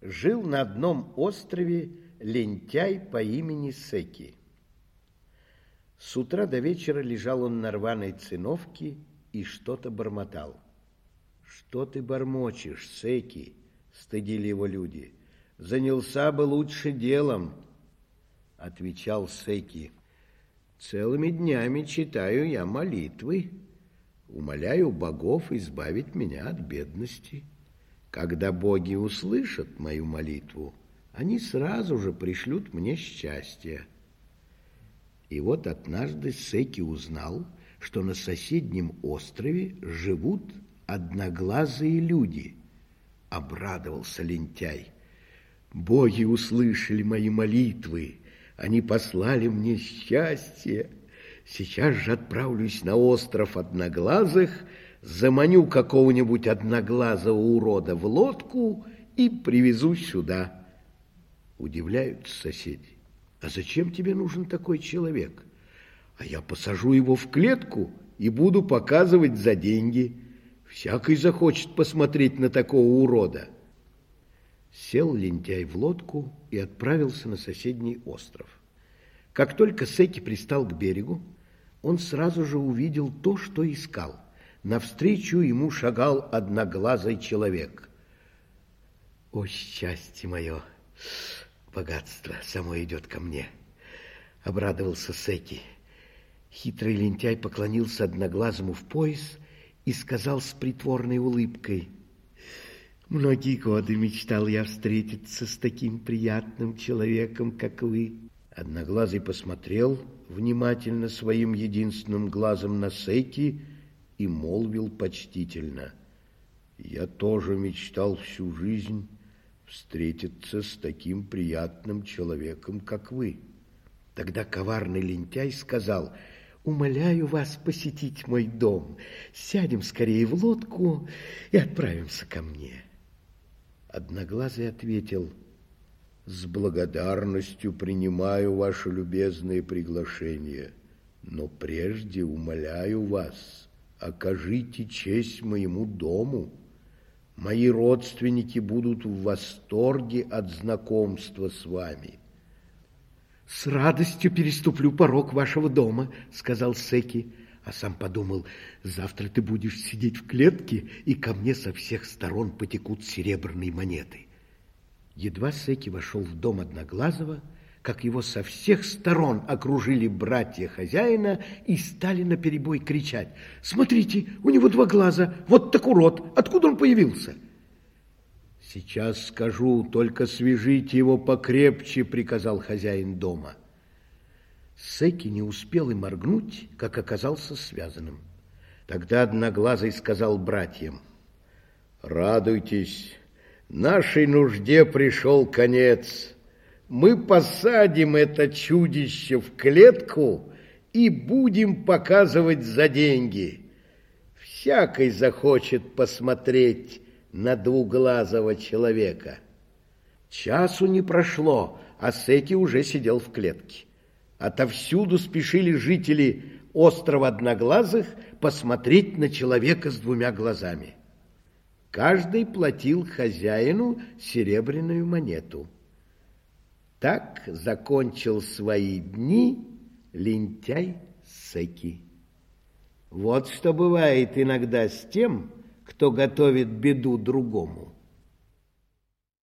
Жил на одном острове лентяй по имени Секи. С утра до вечера лежал он на рваной циновке и что-то бормотал. «Что ты бормочешь, Секи?» — стыдили его люди. «Занялся бы лучше делом», — отвечал Секи. «Целыми днями читаю я молитвы, умоляю богов избавить меня от бедности». Когда боги услышат мою молитву, они сразу же пришлют мне счастье. И вот однажды Секи узнал, что на соседнем острове живут одноглазые люди. Обрадовался лентяй. Боги услышали мои молитвы, они послали мне счастье. Сейчас же отправлюсь на остров одноглазых – заманю какого-нибудь одноглазого урода в лодку и привезу сюда. Удивляются соседи. А зачем тебе нужен такой человек? А я посажу его в клетку и буду показывать за деньги. Всякий захочет посмотреть на такого урода. Сел лентяй в лодку и отправился на соседний остров. Как только Секи пристал к берегу, он сразу же увидел то, что искал – Навстречу ему шагал одноглазый человек. О, счастье мое! Богатство само идет ко мне! Обрадовался Секи. Хитрый лентяй поклонился одноглазому в пояс и сказал с притворной улыбкой. Многие годы мечтал я встретиться с таким приятным человеком, как вы. Одноглазый посмотрел внимательно своим единственным глазом на Секи и молвил почтительно, «Я тоже мечтал всю жизнь встретиться с таким приятным человеком, как вы». Тогда коварный лентяй сказал, «Умоляю вас посетить мой дом. Сядем скорее в лодку и отправимся ко мне». Одноглазый ответил, «С благодарностью принимаю ваше любезное приглашение, но прежде умоляю вас» окажите честь моему дому. Мои родственники будут в восторге от знакомства с вами. С радостью переступлю порог вашего дома, сказал Секи, а сам подумал, завтра ты будешь сидеть в клетке, и ко мне со всех сторон потекут серебряные монеты. Едва Секи вошел в дом Одноглазого, как его со всех сторон окружили братья хозяина и стали наперебой кричать. «Смотрите, у него два глаза, вот так урод, откуда он появился?» «Сейчас скажу, только свяжите его покрепче», — приказал хозяин дома. Секи не успел и моргнуть, как оказался связанным. Тогда Одноглазый сказал братьям, «Радуйтесь, нашей нужде пришел конец» мы посадим это чудище в клетку и будем показывать за деньги. Всякий захочет посмотреть на двуглазого человека. Часу не прошло, а Секи уже сидел в клетке. Отовсюду спешили жители острова Одноглазых посмотреть на человека с двумя глазами. Каждый платил хозяину серебряную монету. Так закончил свои дни лентяй Секи. Вот что бывает иногда с тем, кто готовит беду другому.